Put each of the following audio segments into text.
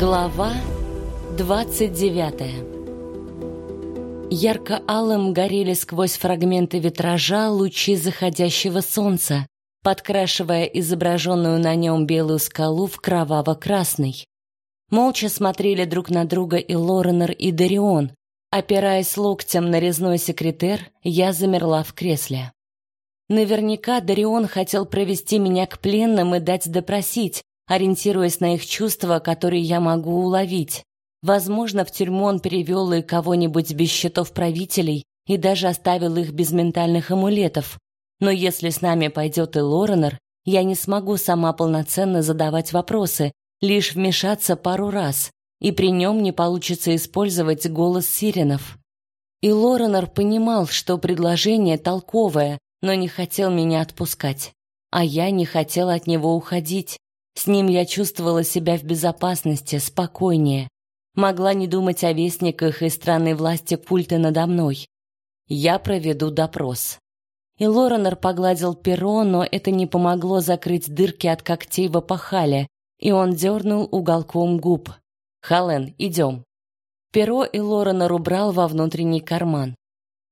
Глава 29 Ярко-алым горели сквозь фрагменты витража лучи заходящего солнца, подкрашивая изображенную на нем белую скалу в кроваво-красный. Молча смотрели друг на друга и Лоренор, и Дарион. Опираясь локтем на резной секретер, я замерла в кресле. Наверняка Дарион хотел провести меня к пленным и дать допросить, ориентируясь на их чувства, которые я могу уловить. Возможно, в тюрьму он перевел и кого-нибудь без счетов правителей и даже оставил их без ментальных амулетов. Но если с нами пойдет и Лоренор, я не смогу сама полноценно задавать вопросы, лишь вмешаться пару раз, и при нем не получится использовать голос сиренов. И Лоренор понимал, что предложение толковое, но не хотел меня отпускать. А я не хотела от него уходить. С ним я чувствовала себя в безопасности, спокойнее. Могла не думать о вестниках и странной власти культа надо мной. Я проведу допрос. И Лоренор погладил перо, но это не помогло закрыть дырки от когтей в опахале, и он дернул уголком губ. «Хален, идем». Перо и Лоренор убрал во внутренний карман.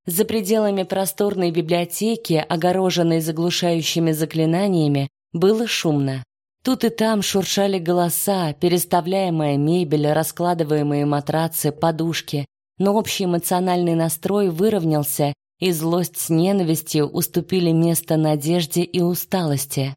За пределами просторной библиотеки, огороженной заглушающими заклинаниями, было шумно. Тут и там шуршали голоса, переставляемая мебель, раскладываемые матрацы, подушки, но общий эмоциональный настрой выровнялся, и злость с ненавистью уступили место надежде и усталости.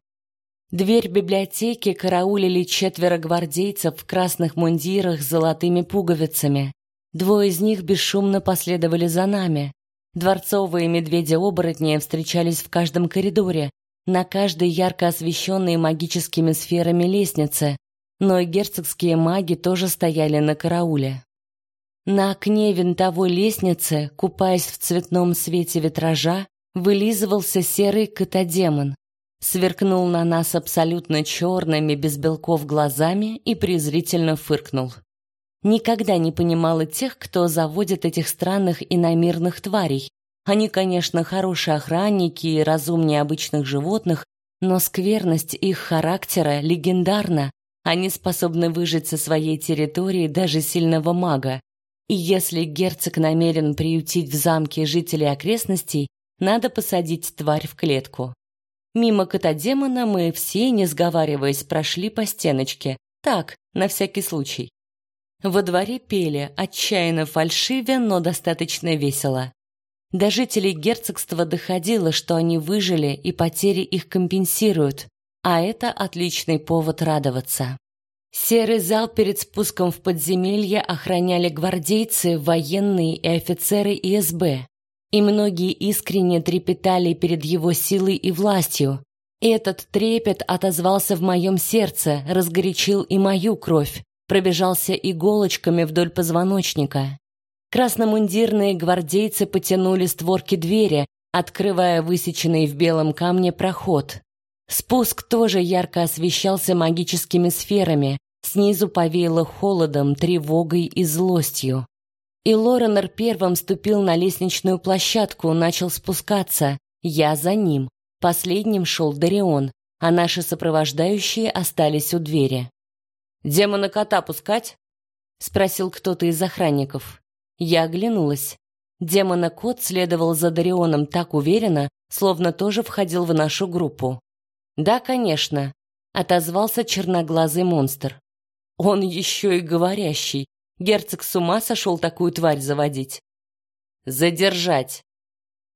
Дверь библиотеки караулили четверо гвардейцев в красных мундирах с золотыми пуговицами. Двое из них бесшумно последовали за нами. Дворцовые медведи-оборотни встречались в каждом коридоре, на каждой ярко освещенной магическими сферами лестнице, но и герцогские маги тоже стояли на карауле. На окне винтовой лестницы, купаясь в цветном свете витража, вылизывался серый котодемон. Сверкнул на нас абсолютно черными, без белков глазами и презрительно фыркнул. Никогда не понимала тех, кто заводит этих странных иномирных тварей. Они, конечно, хорошие охранники и разумнее обычных животных, но скверность их характера легендарна. Они способны выжить со своей территории даже сильного мага. И если герцог намерен приютить в замке жителей окрестностей, надо посадить тварь в клетку. Мимо кота-демона мы все, не сговариваясь, прошли по стеночке. Так, на всякий случай. Во дворе пели, отчаянно фальшивя, но достаточно весело. До жителей герцогства доходило, что они выжили и потери их компенсируют, а это отличный повод радоваться. Серый зал перед спуском в подземелье охраняли гвардейцы, военные и офицеры ИСБ. И многие искренне трепетали перед его силой и властью. Этот трепет отозвался в моем сердце, разгорячил и мою кровь пробежался иголочками вдоль позвоночника. Красномундирные гвардейцы потянули створки двери, открывая высеченный в белом камне проход. Спуск тоже ярко освещался магическими сферами, снизу повеяло холодом, тревогой и злостью. И Лоренор первым ступил на лестничную площадку, начал спускаться. Я за ним. Последним шел Дарион, а наши сопровождающие остались у двери. «Демона кота пускать?» — спросил кто-то из охранников. Я оглянулась. Демона кот следовал за Дарионом так уверенно, словно тоже входил в нашу группу. «Да, конечно», — отозвался черноглазый монстр. «Он еще и говорящий. Герцог с ума сошел такую тварь заводить». «Задержать!»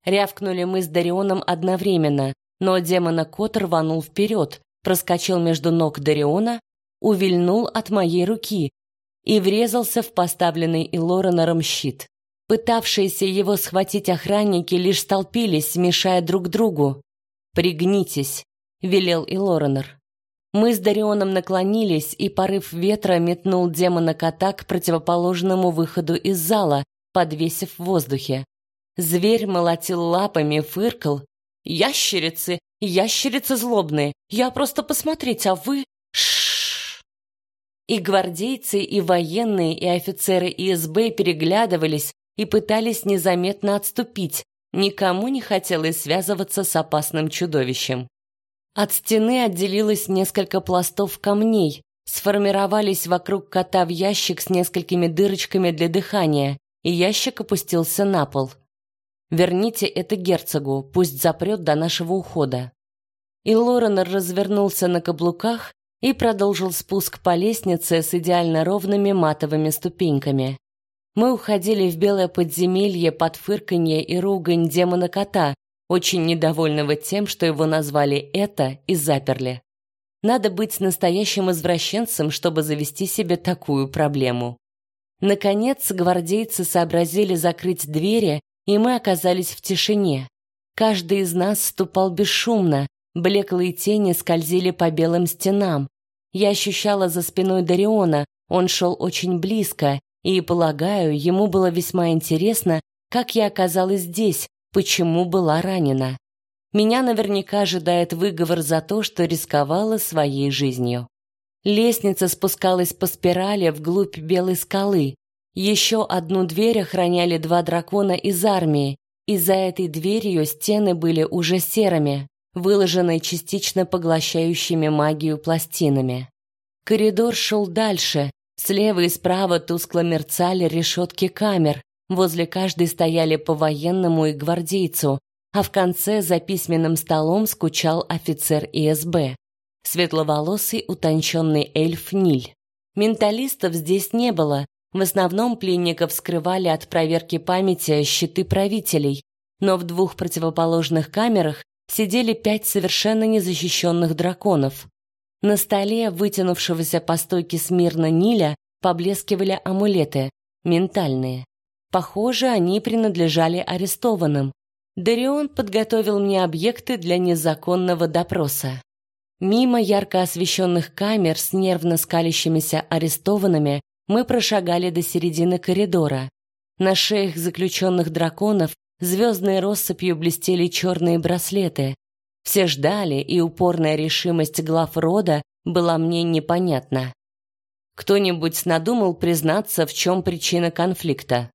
Рявкнули мы с Дарионом одновременно, но демона кот рванул вперед, проскочил между ног Дариона увильнул от моей руки и врезался в поставленный Илоренором щит. Пытавшиеся его схватить охранники лишь столпились, мешая друг другу. «Пригнитесь», — велел Илоренор. Мы с Дарионом наклонились, и порыв ветра метнул демона кота к противоположному выходу из зала, подвесив в воздухе. Зверь молотил лапами, фыркал. «Ящерицы! Ящерицы злобные! Я просто посмотреть, а вы...» И гвардейцы, и военные, и офицеры ИСБ переглядывались и пытались незаметно отступить. Никому не хотелось связываться с опасным чудовищем. От стены отделилось несколько пластов камней, сформировались вокруг кота в ящик с несколькими дырочками для дыхания, и ящик опустился на пол. «Верните это герцогу, пусть запрет до нашего ухода». И Лоренор развернулся на каблуках и продолжил спуск по лестнице с идеально ровными матовыми ступеньками. Мы уходили в белое подземелье под фырканье и ругань демона-кота, очень недовольного тем, что его назвали «это» и заперли. Надо быть настоящим извращенцем, чтобы завести себе такую проблему. Наконец, гвардейцы сообразили закрыть двери, и мы оказались в тишине. Каждый из нас ступал бесшумно, блеклые тени скользили по белым стенам. Я ощущала за спиной Дариона, он шел очень близко, и, полагаю, ему было весьма интересно, как я оказалась здесь, почему была ранена. Меня наверняка ожидает выговор за то, что рисковала своей жизнью. Лестница спускалась по спирали вглубь белой скалы. Еще одну дверь охраняли два дракона из армии, и за этой дверью стены были уже серыми, выложенные частично поглощающими магию пластинами. Коридор шел дальше. Слева и справа тускло мерцали решетки камер. Возле каждой стояли по военному и гвардейцу, а в конце за письменным столом скучал офицер ИСБ, светловолосый утонченный эльф Ниль. Менталистов здесь не было, в основном пленников скрывали от проверки памяти щиты правителей, но в двух противоположных камерах сидели пять совершенно незащищенных драконов. На столе вытянувшегося по стойке смирно Ниля поблескивали амулеты, ментальные. Похоже, они принадлежали арестованным, Дарион подготовил мне объекты для незаконного допроса. Мимо ярко освещенных камер с нервно скалящимися арестованными мы прошагали до середины коридора. На шеях заключенных драконов звездной россыпью блестели черные браслеты. Все ждали, и упорная решимость глав рода была мне непонятна. Кто-нибудь надумал признаться, в чем причина конфликта?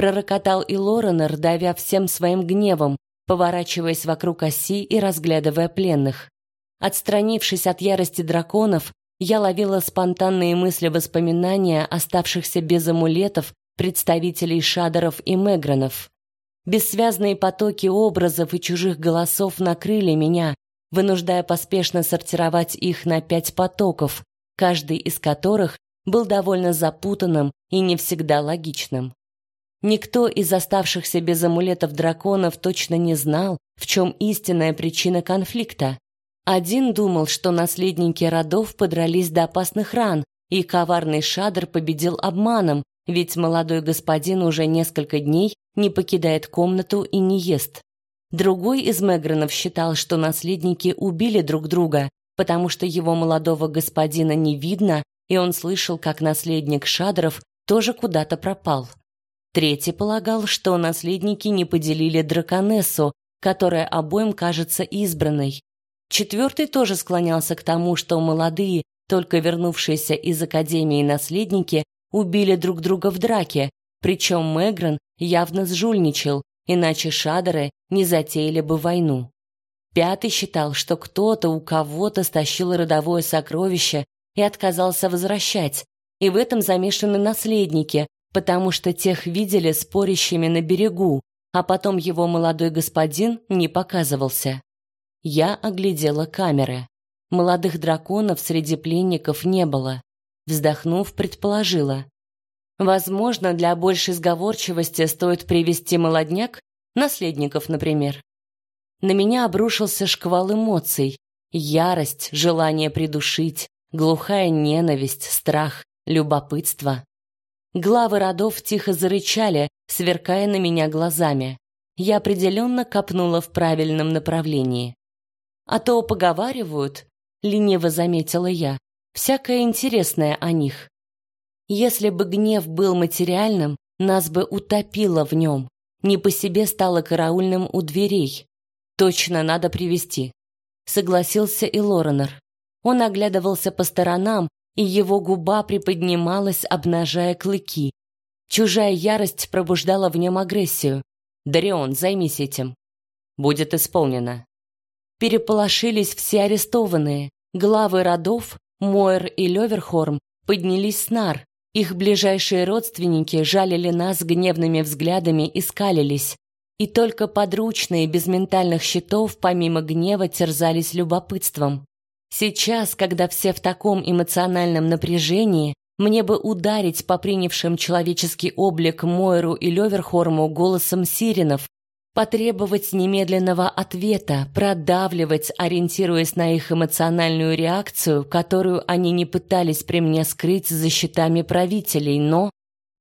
пророкотал и Лоренор, давя всем своим гневом, поворачиваясь вокруг оси и разглядывая пленных. Отстранившись от ярости драконов, я ловила спонтанные мысли воспоминания оставшихся без амулетов представителей шадеров и мегранов. Бессвязные потоки образов и чужих голосов накрыли меня, вынуждая поспешно сортировать их на пять потоков, каждый из которых был довольно запутанным и не всегда логичным. Никто из оставшихся без амулетов драконов точно не знал, в чем истинная причина конфликта. Один думал, что наследники родов подрались до опасных ран, и коварный Шадр победил обманом, ведь молодой господин уже несколько дней не покидает комнату и не ест. Другой из Мегранов считал, что наследники убили друг друга, потому что его молодого господина не видно, и он слышал, как наследник Шадров тоже куда-то пропал. Третий полагал, что наследники не поделили драконессу, которая обоим кажется избранной. Четвертый тоже склонялся к тому, что молодые, только вернувшиеся из академии наследники, убили друг друга в драке, причем Мегран явно сжульничал, иначе шадеры не затеяли бы войну. Пятый считал, что кто-то у кого-то стащил родовое сокровище и отказался возвращать, и в этом замешаны наследники, потому что тех видели спорящими на берегу, а потом его молодой господин не показывался. Я оглядела камеры. Молодых драконов среди пленников не было. Вздохнув, предположила. Возможно, для большей сговорчивости стоит привести молодняк, наследников, например. На меня обрушился шквал эмоций. Ярость, желание придушить, глухая ненависть, страх, любопытство. Главы родов тихо зарычали, сверкая на меня глазами. Я определенно копнула в правильном направлении. А то поговаривают, лениво заметила я, всякое интересное о них. Если бы гнев был материальным, нас бы утопило в нем. Не по себе стало караульным у дверей. Точно надо привести. Согласился и Лоренор. Он оглядывался по сторонам, и его губа приподнималась, обнажая клыки. Чужая ярость пробуждала в нем агрессию. «Дарион, займись этим». «Будет исполнено». Переполошились все арестованные, главы родов, Мойер и Леверхорм поднялись с нар. Их ближайшие родственники жалили нас гневными взглядами и скалились. И только подручные без ментальных щитов, помимо гнева, терзались любопытством. Сейчас, когда все в таком эмоциональном напряжении, мне бы ударить по принявшим человеческий облик Мойру и Леверхорму голосом сиренов, потребовать немедленного ответа, продавливать, ориентируясь на их эмоциональную реакцию, которую они не пытались при мне скрыть за щитами правителей, но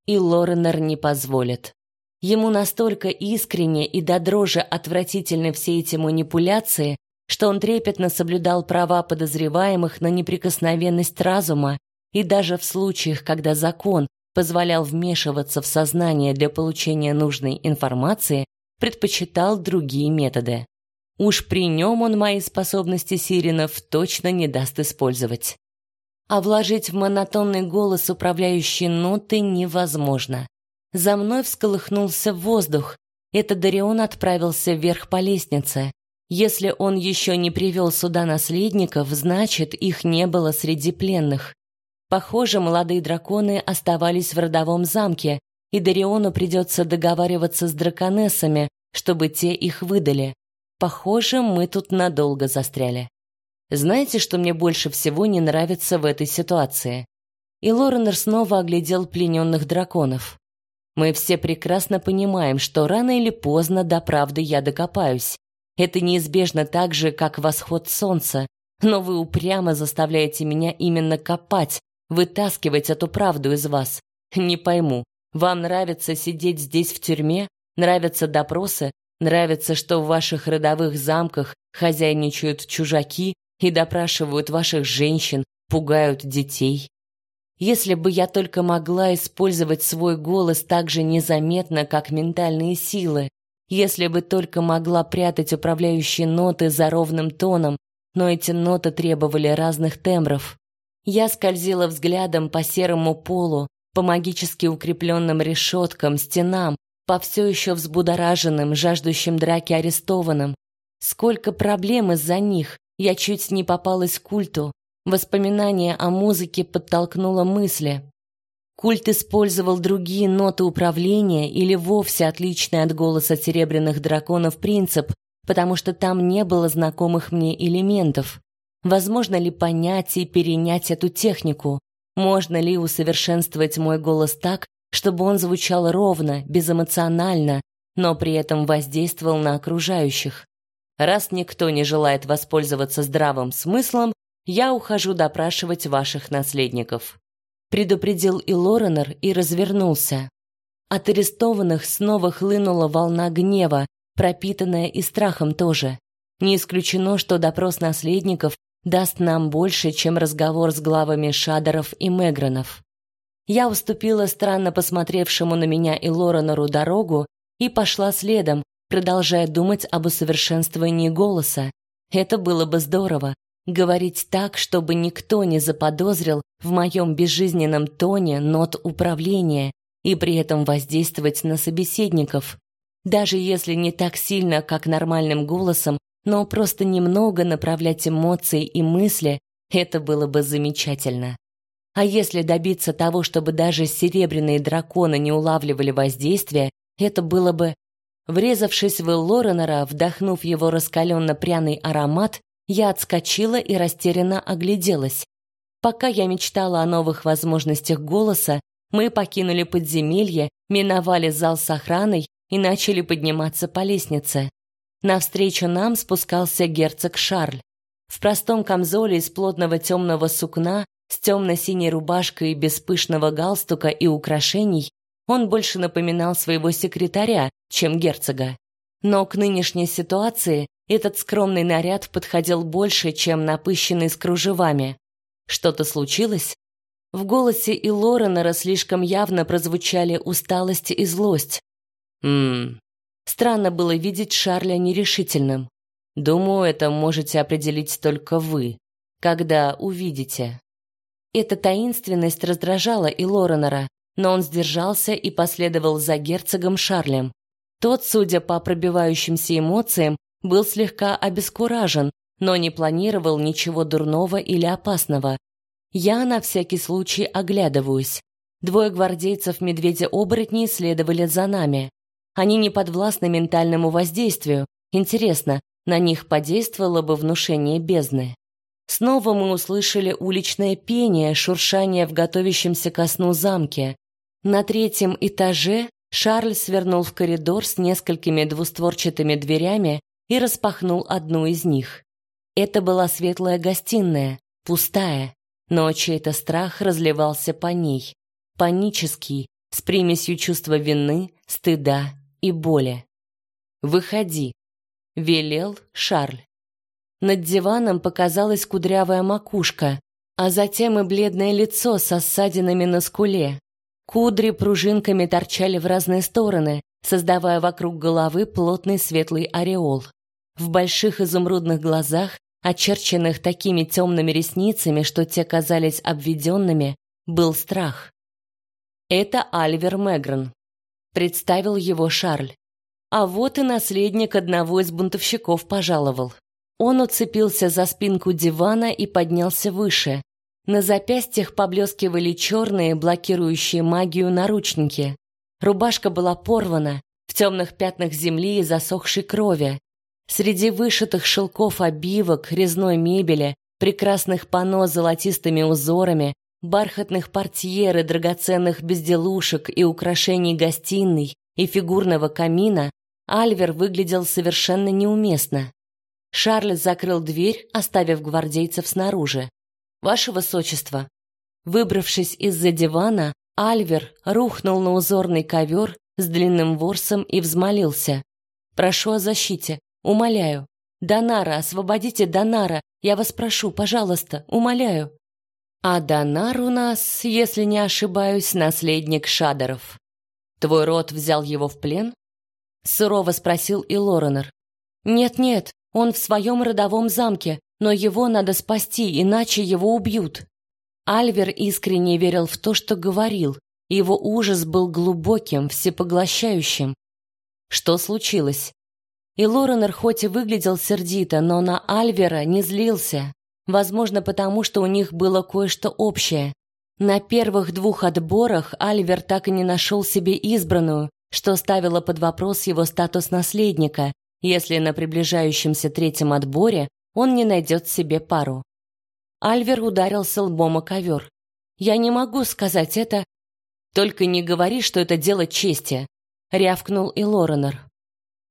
и Лоренор не позволит. Ему настолько искренне и до дрожи отвратительны все эти манипуляции, что он трепетно соблюдал права подозреваемых на неприкосновенность разума, и даже в случаях, когда закон позволял вмешиваться в сознание для получения нужной информации, предпочитал другие методы. Уж при нем он мои способности сиренов точно не даст использовать. А вложить в монотонный голос управляющие ноты невозможно. За мной всколыхнулся воздух. Это Дарион отправился вверх по лестнице. Если он еще не привел сюда наследников, значит, их не было среди пленных. Похоже, молодые драконы оставались в родовом замке, и Дариону придется договариваться с драконессами, чтобы те их выдали. Похоже, мы тут надолго застряли. Знаете, что мне больше всего не нравится в этой ситуации? И Лоренор снова оглядел плененных драконов. Мы все прекрасно понимаем, что рано или поздно до правды я докопаюсь. Это неизбежно так же, как восход солнца. Но вы упрямо заставляете меня именно копать, вытаскивать эту правду из вас. Не пойму, вам нравится сидеть здесь в тюрьме? Нравятся допросы? Нравится, что в ваших родовых замках хозяйничают чужаки и допрашивают ваших женщин, пугают детей? Если бы я только могла использовать свой голос так же незаметно, как ментальные силы, если бы только могла прятать управляющие ноты за ровным тоном, но эти ноты требовали разных тембров. Я скользила взглядом по серому полу, по магически укрепленным решеткам, стенам, по все еще взбудораженным, жаждущим драки арестованным. Сколько проблем из-за них. Я чуть не попалась к культу. Воспоминание о музыке подтолкнуло мысли. Культ использовал другие ноты управления или вовсе отличный от голоса серебряных драконов принцип, потому что там не было знакомых мне элементов. Возможно ли понять и перенять эту технику? Можно ли усовершенствовать мой голос так, чтобы он звучал ровно, безэмоционально, но при этом воздействовал на окружающих? Раз никто не желает воспользоваться здравым смыслом, я ухожу допрашивать ваших наследников. Предупредил и Лоренор и развернулся. От арестованных снова хлынула волна гнева, пропитанная и страхом тоже. Не исключено, что допрос наследников даст нам больше, чем разговор с главами Шадеров и Мегранов. Я уступила странно посмотревшему на меня и Лоренору дорогу и пошла следом, продолжая думать об усовершенствовании голоса. Это было бы здорово говорить так, чтобы никто не заподозрил в моем безжизненном тоне нот управления и при этом воздействовать на собеседников. Даже если не так сильно, как нормальным голосом, но просто немного направлять эмоции и мысли это было бы замечательно. А если добиться того, чтобы даже серебряные драконы не улавливали воздействия, это было бы Врезавшись в Лоренера, вдохнув его раскаленно-пряный аромат, я отскочила и растерянно огляделась. Пока я мечтала о новых возможностях голоса, мы покинули подземелье, миновали зал с охраной и начали подниматься по лестнице. Навстречу нам спускался герцог Шарль. В простом камзоле из плотного темного сукна, с темно-синей рубашкой без пышного галстука и украшений, он больше напоминал своего секретаря, чем герцога. Но к нынешней ситуации этот скромный наряд подходил больше, чем напыщенный с кружевами. Что-то случилось? В голосе и Лоренера слишком явно прозвучали усталость и злость. Мм, Странно было видеть Шарля нерешительным. Думаю, это можете определить только вы, когда увидите. Эта таинственность раздражала и Лоренера, но он сдержался и последовал за герцогом Шарлем. Тот, судя по пробивающимся эмоциям, был слегка обескуражен, но не планировал ничего дурного или опасного. Я на всякий случай оглядываюсь. Двое гвардейцев медведя-оборотней следовали за нами. Они не подвластны ментальному воздействию. Интересно, на них подействовало бы внушение бездны. Снова мы услышали уличное пение, шуршание в готовящемся ко сну замке. На третьем этаже Шарль свернул в коридор с несколькими двустворчатыми дверями и распахнул одну из них. Это была светлая гостиная, пустая, но чей-то страх разливался по ней, панический, с примесью чувства вины, стыда и боли. «Выходи», — велел Шарль. Над диваном показалась кудрявая макушка, а затем и бледное лицо со ссадинами на скуле. Кудри пружинками торчали в разные стороны, создавая вокруг головы плотный светлый ореол. В больших изумрудных глазах, очерченных такими темными ресницами, что те казались обведенными, был страх. Это Альвер Мегрен, представил его Шарль. А вот и наследник одного из бунтовщиков пожаловал. Он уцепился за спинку дивана и поднялся выше. На запястьях поблескивали черные, блокирующие магию наручники. Рубашка была порвана, в темных пятнах земли и засохшей крови. Среди вышитых шелков обивок, резной мебели, прекрасных панно с золотистыми узорами, бархатных портьер и драгоценных безделушек и украшений гостиной и фигурного камина, Альвер выглядел совершенно неуместно. Шарль закрыл дверь, оставив гвардейцев снаружи. «Ваше высочество!» Выбравшись из-за дивана, Альвер рухнул на узорный ковер с длинным ворсом и взмолился. «Прошу о защите. Умоляю. Донара, освободите Донара. Я вас прошу, пожалуйста, умоляю». А Донар у нас, если не ошибаюсь, наследник Шадеров. Твой род взял его в плен? Сурово спросил и Лоренор. Нет-нет, он в своем родовом замке, но его надо спасти, иначе его убьют. Альвер искренне верил в то, что говорил. Его ужас был глубоким, всепоглощающим. Что случилось? И Лоренор хоть и выглядел сердито, но на Альвера не злился. Возможно, потому что у них было кое-что общее. На первых двух отборах Альвер так и не нашел себе избранную, что ставило под вопрос его статус наследника, если на приближающемся третьем отборе он не найдет себе пару. Альвер ударился лбом о ковер. «Я не могу сказать это...» «Только не говори, что это дело чести», — рявкнул и Лоренор.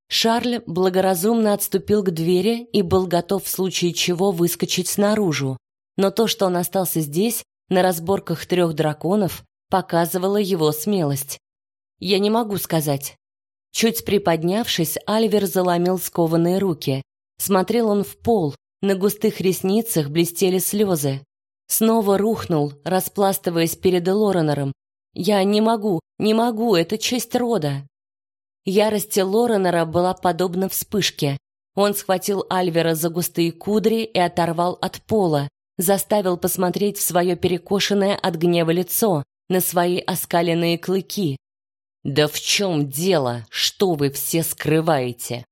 Шарль благоразумно отступил к двери и был готов в случае чего выскочить снаружи. Но то, что он остался здесь, на разборках трех драконов, показывало его смелость. Я не могу сказать. Чуть приподнявшись, Альвер заломил скованные руки. Смотрел он в пол, на густых ресницах блестели слезы. Снова рухнул, распластываясь перед Лоренором. «Я не могу, не могу, это честь рода!» Ярость Лоренера была подобна вспышке. Он схватил Альвера за густые кудри и оторвал от пола, заставил посмотреть в свое перекошенное от гнева лицо, на свои оскаленные клыки. «Да в чем дело? Что вы все скрываете?»